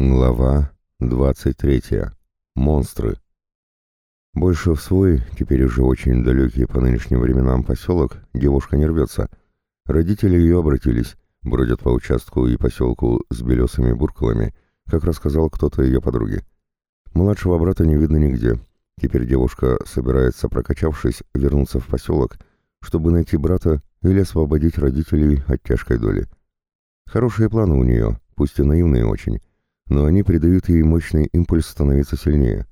Глава 23. Монстры. Больше в свой, теперь уже очень далекий по нынешним временам поселок, девушка не рвется. Родители ее обратились, бродят по участку и поселку с белесыми буркалами, как рассказал кто-то ее подруге. Младшего брата не видно нигде. Теперь девушка собирается, прокачавшись, вернуться в поселок, чтобы найти брата или освободить родителей от тяжкой доли. Хорошие планы у нее, пусть и наивные очень но они придают ей мощный импульс становиться сильнее.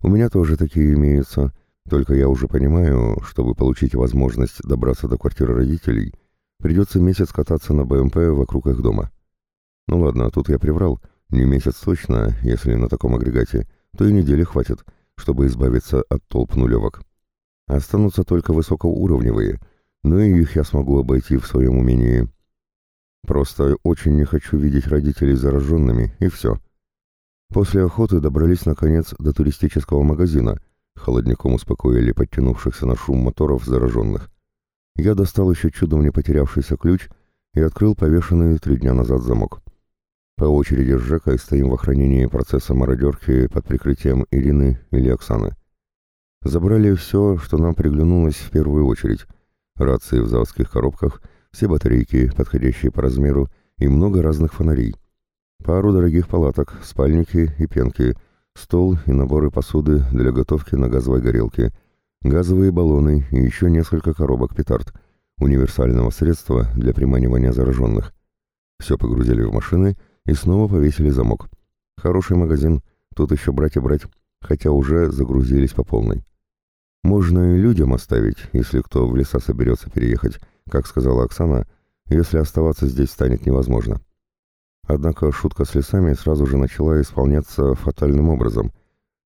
У меня тоже такие имеются, только я уже понимаю, чтобы получить возможность добраться до квартиры родителей, придется месяц кататься на БМП вокруг их дома. Ну ладно, тут я приврал, не месяц точно, если на таком агрегате, то и недели хватит, чтобы избавиться от толп нулевок. Останутся только высокоуровневые, но и их я смогу обойти в своем умении. Просто очень не хочу видеть родителей зараженными, и все. После охоты добрались, наконец, до туристического магазина. Холодником успокоили подтянувшихся на шум моторов зараженных. Я достал еще чудом не потерявшийся ключ и открыл повешенный три дня назад замок. По очереди с Жекой стоим в охранении процесса мародерки под прикрытием Ирины или Оксаны. Забрали все, что нам приглянулось в первую очередь. Рации в заводских коробках — все батарейки, подходящие по размеру, и много разных фонарей. Пару дорогих палаток, спальники и пенки, стол и наборы посуды для готовки на газовой горелке, газовые баллоны и еще несколько коробок петард, универсального средства для приманивания зараженных. Все погрузили в машины и снова повесили замок. Хороший магазин, тут еще брать и брать, хотя уже загрузились по полной. Можно и людям оставить, если кто в леса соберется переехать, как сказала Оксана, если оставаться здесь станет невозможно. Однако шутка с лесами сразу же начала исполняться фатальным образом.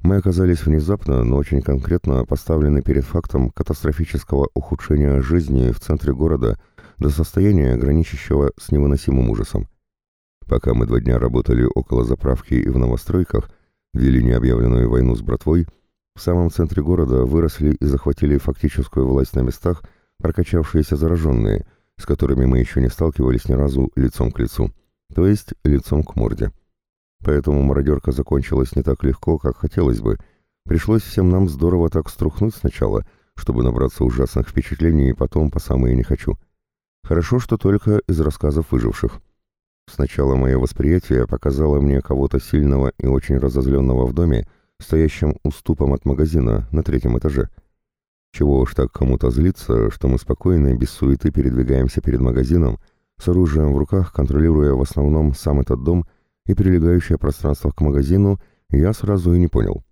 Мы оказались внезапно, но очень конкретно поставлены перед фактом катастрофического ухудшения жизни в центре города до состояния, граничащего с невыносимым ужасом. Пока мы два дня работали около заправки и в новостройках, вели необъявленную войну с братвой, в самом центре города выросли и захватили фактическую власть на местах, прокачавшиеся зараженные, с которыми мы еще не сталкивались ни разу лицом к лицу, то есть лицом к морде. Поэтому мародерка закончилась не так легко, как хотелось бы. Пришлось всем нам здорово так струхнуть сначала, чтобы набраться ужасных впечатлений и потом по самые не хочу. Хорошо, что только из рассказов выживших. Сначала мое восприятие показало мне кого-то сильного и очень разозленного в доме, стоящем уступом от магазина на третьем этаже. Чего уж так кому-то злиться, что мы спокойно и без суеты передвигаемся перед магазином, с оружием в руках, контролируя в основном сам этот дом и прилегающее пространство к магазину, я сразу и не понял.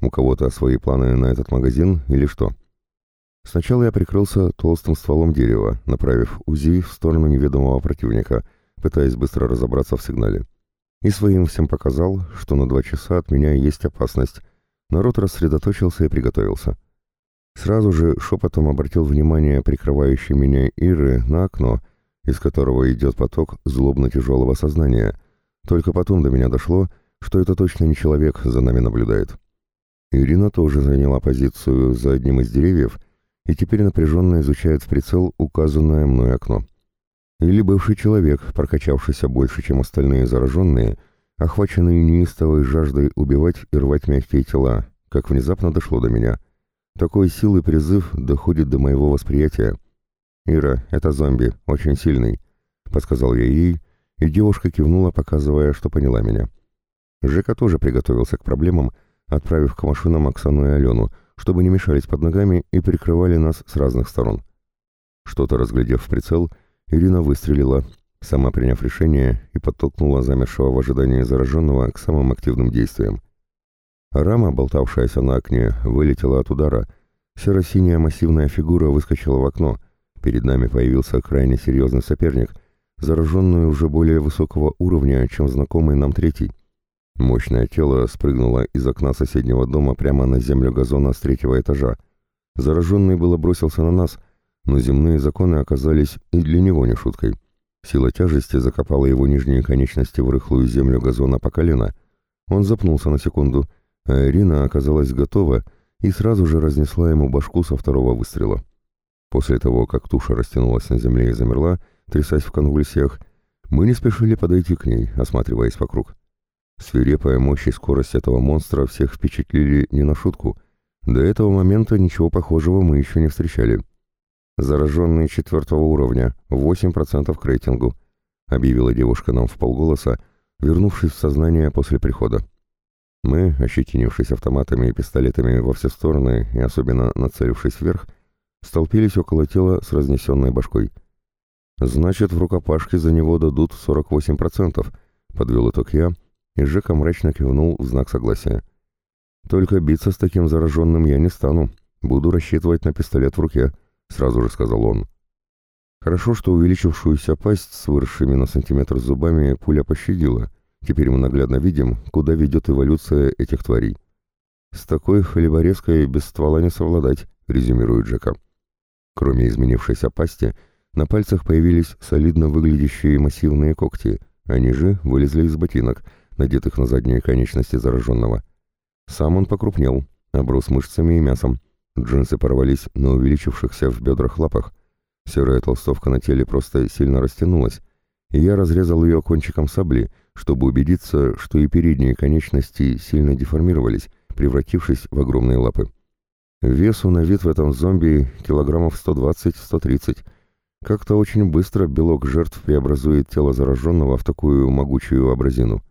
У кого-то свои планы на этот магазин или что? Сначала я прикрылся толстым стволом дерева, направив УЗИ в сторону неведомого противника, пытаясь быстро разобраться в сигнале. И своим всем показал, что на два часа от меня есть опасность. Народ рассредоточился и приготовился. Сразу же шепотом обратил внимание прикрывающей меня Иры на окно, из которого идет поток злобно-тяжелого сознания. Только потом до меня дошло, что это точно не человек за нами наблюдает. Ирина тоже заняла позицию за одним из деревьев и теперь напряженно изучает в прицел указанное мной окно. Или бывший человек, прокачавшийся больше, чем остальные зараженные, охваченный неистовой жаждой убивать и рвать мягкие тела, как внезапно дошло до меня — такой силы призыв доходит до моего восприятия. «Ира, это зомби, очень сильный», — подсказал я ей, и девушка кивнула, показывая, что поняла меня. Жека тоже приготовился к проблемам, отправив к машинам Оксану и Алену, чтобы не мешались под ногами и прикрывали нас с разных сторон. Что-то разглядев в прицел, Ирина выстрелила, сама приняв решение и подтолкнула замершего в ожидании зараженного к самым активным действиям. Рама, болтавшаяся на окне, вылетела от удара. Серо-синяя массивная фигура выскочила в окно. Перед нами появился крайне серьезный соперник, зараженный уже более высокого уровня, чем знакомый нам третий. Мощное тело спрыгнуло из окна соседнего дома прямо на землю газона с третьего этажа. Зараженный было бросился на нас, но земные законы оказались и для него не шуткой. Сила тяжести закопала его нижние конечности в рыхлую землю газона по колено. Он запнулся на секунду — а Ирина оказалась готова и сразу же разнесла ему башку со второго выстрела. После того, как туша растянулась на земле и замерла, трясясь в конвульсиях, мы не спешили подойти к ней, осматриваясь вокруг. Свирепая мощь и скорость этого монстра всех впечатлили не на шутку. До этого момента ничего похожего мы еще не встречали. «Зараженные четвертого уровня, 8% к рейтингу», — объявила девушка нам в полголоса, вернувшись в сознание после прихода. Мы, ощетинившись автоматами и пистолетами во все стороны и особенно нацелившись вверх, столпились около тела с разнесенной башкой. «Значит, в рукопашке за него дадут 48%, — подвел итог я, и Жека мрачно кивнул в знак согласия. «Только биться с таким зараженным я не стану, буду рассчитывать на пистолет в руке», — сразу же сказал он. Хорошо, что увеличившуюся пасть с выросшими на сантиметр зубами пуля пощадила — Теперь мы наглядно видим, куда ведет эволюция этих тварей. «С такой хлеборезкой без ствола не совладать», — резюмирует Джека. Кроме изменившейся пасти, на пальцах появились солидно выглядящие массивные когти, они же вылезли из ботинок, надетых на задние конечности зараженного. Сам он покрупнел, оброс мышцами и мясом. Джинсы порвались на увеличившихся в бедрах лапах. Серая толстовка на теле просто сильно растянулась, и я разрезал ее кончиком сабли, чтобы убедиться, что и передние конечности сильно деформировались, превратившись в огромные лапы. Весу на вид в этом зомби килограммов 120-130. Как-то очень быстро белок жертв преобразует тело зараженного в такую могучую образину.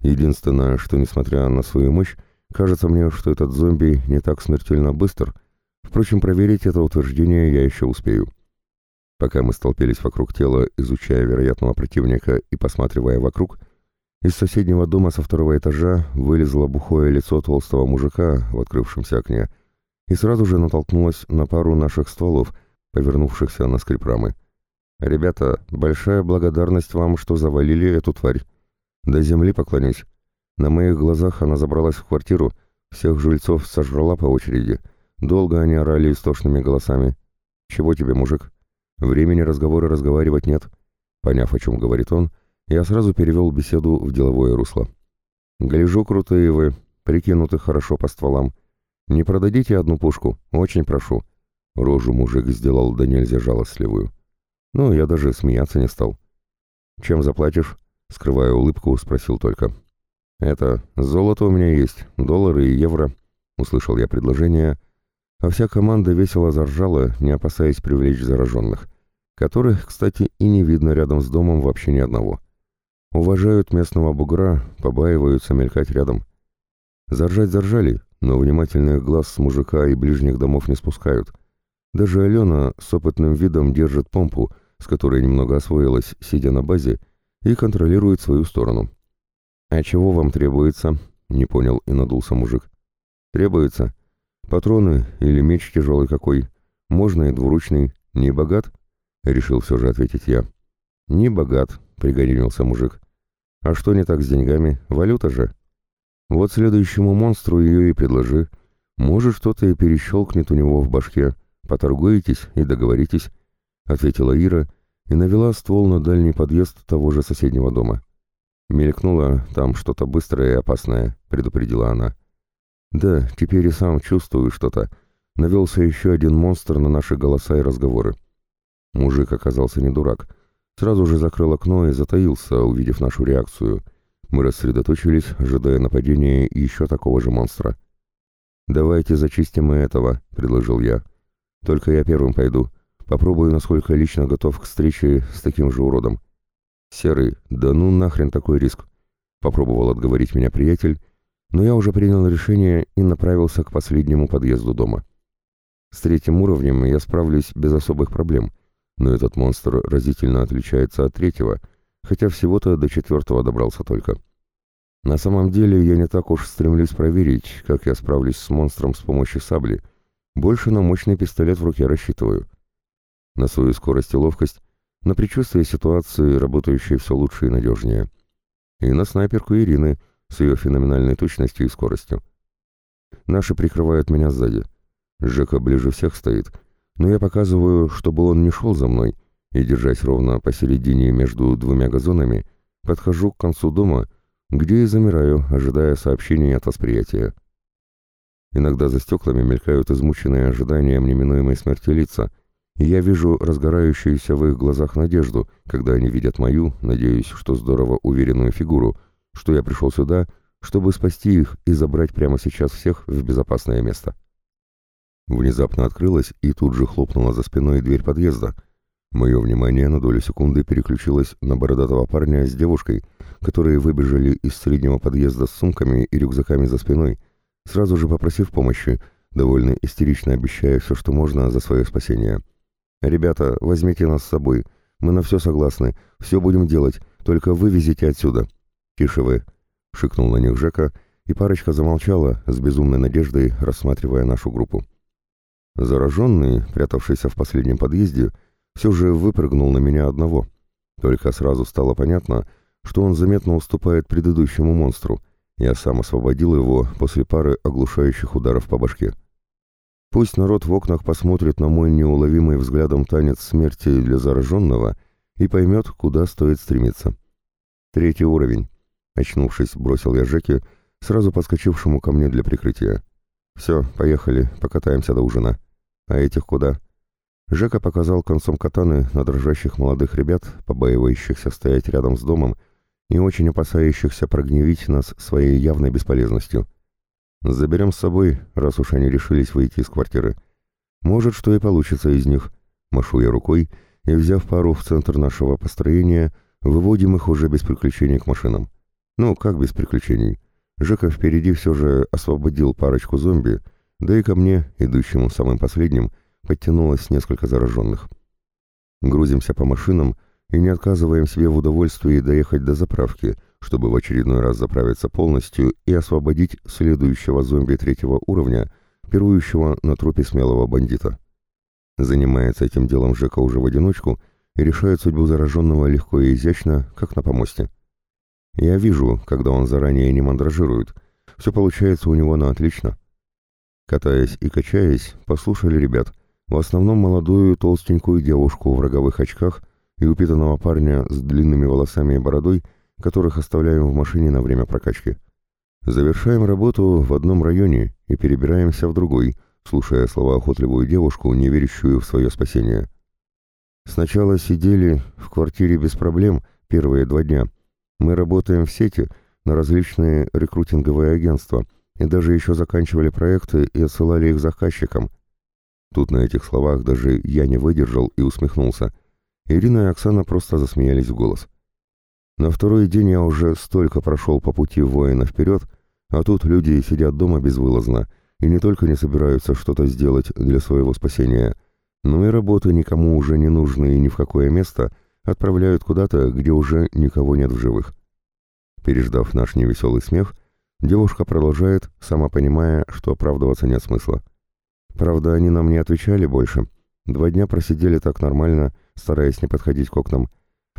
Единственное, что, несмотря на свою мощь, кажется мне, что этот зомби не так смертельно быстр. Впрочем, проверить это утверждение я еще успею. Пока мы столпились вокруг тела, изучая вероятного противника и посматривая вокруг, из соседнего дома со второго этажа вылезло бухое лицо толстого мужика в открывшемся окне и сразу же натолкнулось на пару наших стволов, повернувшихся на скрип рамы. «Ребята, большая благодарность вам, что завалили эту тварь. До земли поклонюсь. На моих глазах она забралась в квартиру, всех жильцов сожрала по очереди. Долго они орали истошными голосами. Чего тебе, мужик?» Времени разговора разговаривать нет. Поняв, о чем говорит он, я сразу перевел беседу в деловое русло. «Гляжу, крутые вы, прикинуты хорошо по стволам. Не продадите одну пушку, очень прошу». Рожу мужик сделал да нельзя жалостливую. Ну, я даже смеяться не стал. «Чем заплатишь?» — скрывая улыбку, спросил только. «Это, золото у меня есть, доллары и евро», — услышал я предложение, а вся команда весело заржала, не опасаясь привлечь зараженных которых, кстати, и не видно рядом с домом вообще ни одного. Уважают местного бугра, побаиваются мелькать рядом. Заржать заржали, но внимательных глаз с мужика и ближних домов не спускают. Даже Алена с опытным видом держит помпу, с которой немного освоилась, сидя на базе, и контролирует свою сторону. «А чего вам требуется?» — не понял и надулся мужик. «Требуется. Патроны или меч тяжелый какой. Можно и двуручный. Не богат?» — решил все же ответить я. «Не богат», — пригорюнился мужик. «А что не так с деньгами? Валюта же». «Вот следующему монстру ее и предложи. Может, что-то и перещелкнет у него в башке. Поторгуетесь и договоритесь», — ответила Ира и навела ствол на дальний подъезд того же соседнего дома. «Мелькнуло там что-то быстрое и опасное», — предупредила она. «Да, теперь и сам чувствую что-то. Навелся еще один монстр на наши голоса и разговоры. Мужик оказался не дурак. Сразу же закрыл окно и затаился, увидев нашу реакцию. Мы рассредоточились, ожидая нападения еще такого же монстра. «Давайте зачистим и этого», — предложил я. «Только я первым пойду. Попробую, насколько лично готов к встрече с таким же уродом». «Серый, да ну нахрен такой риск?» Попробовал отговорить меня приятель, но я уже принял решение и направился к последнему подъезду дома. С третьим уровнем я справлюсь без особых проблем — но этот монстр разительно отличается от третьего, хотя всего-то до четвертого добрался только. На самом деле я не так уж стремлюсь проверить, как я справлюсь с монстром с помощью сабли. Больше на мощный пистолет в руке рассчитываю. На свою скорость и ловкость, на предчувствие ситуации, работающей все лучше и надежнее. И на снайперку Ирины с ее феноменальной точностью и скоростью. Наши прикрывают меня сзади. Жека ближе всех стоит — но я показываю, чтобы он не шел за мной, и, держась ровно посередине между двумя газонами, подхожу к концу дома, где и замираю, ожидая сообщений от восприятия. Иногда за стеклами мелькают измученные ожиданием неминуемой смерти лица, и я вижу разгорающуюся в их глазах надежду, когда они видят мою, надеюсь, что здорово уверенную фигуру, что я пришел сюда, чтобы спасти их и забрать прямо сейчас всех в безопасное место. Внезапно открылась и тут же хлопнула за спиной дверь подъезда. Мое внимание на долю секунды переключилось на бородатого парня с девушкой, которые выбежали из среднего подъезда с сумками и рюкзаками за спиной, сразу же попросив помощи, довольно истерично обещая все, что можно за свое спасение. «Ребята, возьмите нас с собой. Мы на все согласны. Все будем делать. Только вывезите отсюда». «Тише вы», — шикнул на них Жека, и парочка замолчала, с безумной надеждой рассматривая нашу группу. Зараженный, прятавшийся в последнем подъезде, все же выпрыгнул на меня одного. Только сразу стало понятно, что он заметно уступает предыдущему монстру. Я сам освободил его после пары оглушающих ударов по башке. Пусть народ в окнах посмотрит на мой неуловимый взглядом танец смерти для зараженного и поймет, куда стоит стремиться. Третий уровень. Очнувшись, бросил я Жеке, сразу подскочившему ко мне для прикрытия. «Все, поехали, покатаемся до ужина». «А этих куда?» Жека показал концом катаны на дрожащих молодых ребят, побаивающихся стоять рядом с домом и очень опасающихся прогневить нас своей явной бесполезностью. «Заберем с собой, раз уж они решились выйти из квартиры. Может, что и получится из них». Машу я рукой и, взяв пару в центр нашего построения, выводим их уже без приключений к машинам. Ну, как без приключений? Жека впереди все же освободил парочку зомби, да и ко мне, идущему самым последним, подтянулось несколько зараженных. Грузимся по машинам и не отказываем себе в удовольствии доехать до заправки, чтобы в очередной раз заправиться полностью и освободить следующего зомби третьего уровня, пирующего на трупе смелого бандита. Занимается этим делом Жека уже в одиночку и решает судьбу зараженного легко и изящно, как на помосте. Я вижу, когда он заранее не мандражирует. Все получается у него на отлично. Катаясь и качаясь, послушали ребят. В основном молодую толстенькую девушку в роговых очках и упитанного парня с длинными волосами и бородой, которых оставляем в машине на время прокачки. Завершаем работу в одном районе и перебираемся в другой, слушая слова охотливую девушку, не верящую в свое спасение. Сначала сидели в квартире без проблем первые два дня — мы работаем в сети на различные рекрутинговые агентства и даже еще заканчивали проекты и отсылали их заказчикам. Тут на этих словах даже я не выдержал и усмехнулся. Ирина и Оксана просто засмеялись в голос. На второй день я уже столько прошел по пути воина вперед, а тут люди сидят дома безвылазно и не только не собираются что-то сделать для своего спасения, но и работы никому уже не нужны и ни в какое место — отправляют куда-то, где уже никого нет в живых. Переждав наш невеселый смех, девушка продолжает, сама понимая, что оправдываться нет смысла. Правда, они нам не отвечали больше. Два дня просидели так нормально, стараясь не подходить к окнам.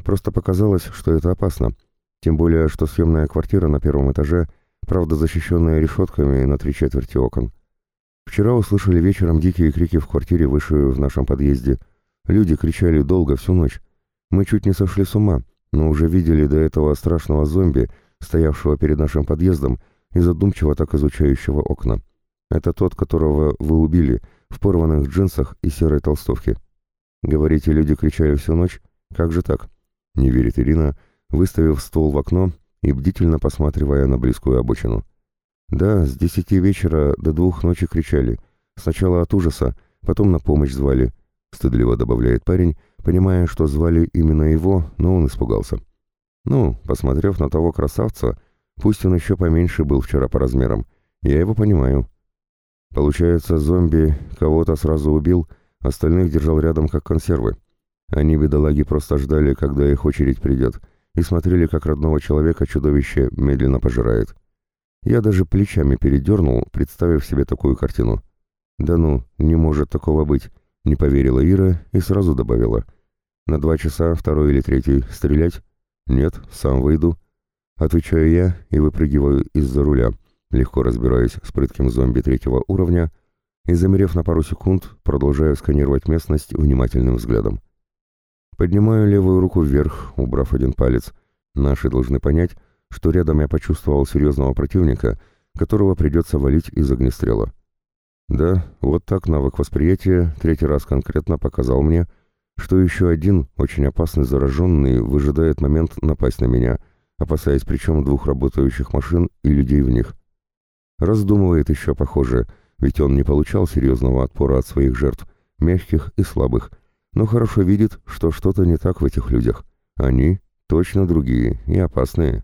Просто показалось, что это опасно. Тем более, что съемная квартира на первом этаже, правда защищенная решетками на три четверти окон. Вчера услышали вечером дикие крики в квартире выше в нашем подъезде. Люди кричали долго, всю ночь. Мы чуть не сошли с ума, но уже видели до этого страшного зомби, стоявшего перед нашим подъездом и задумчиво так изучающего окна. Это тот, которого вы убили, в порванных джинсах и серой толстовке. Говорите, люди кричали всю ночь? Как же так? Не верит Ирина, выставив стол в окно и бдительно посматривая на близкую обочину. Да, с десяти вечера до двух ночи кричали. Сначала от ужаса, потом на помощь звали. Стыдливо добавляет парень, понимая, что звали именно его, но он испугался. Ну, посмотрев на того красавца, пусть он еще поменьше был вчера по размерам, я его понимаю. Получается, зомби кого-то сразу убил, остальных держал рядом как консервы. Они, бедолаги, просто ждали, когда их очередь придет, и смотрели, как родного человека чудовище медленно пожирает. Я даже плечами передернул, представив себе такую картину. «Да ну, не может такого быть», — не поверила Ира и сразу добавила. На два часа, второй или третий, стрелять? Нет, сам выйду. Отвечаю я и выпрыгиваю из-за руля, легко разбираюсь с прытким зомби третьего уровня и, замерев на пару секунд, продолжаю сканировать местность внимательным взглядом. Поднимаю левую руку вверх, убрав один палец. Наши должны понять, что рядом я почувствовал серьезного противника, которого придется валить из огнестрела. Да, вот так навык восприятия третий раз конкретно показал мне, что еще один, очень опасный зараженный, выжидает момент напасть на меня, опасаясь причем двух работающих машин и людей в них. Раздумывает еще, похоже, ведь он не получал серьезного отпора от своих жертв, мягких и слабых, но хорошо видит, что что-то не так в этих людях. Они точно другие и опасные.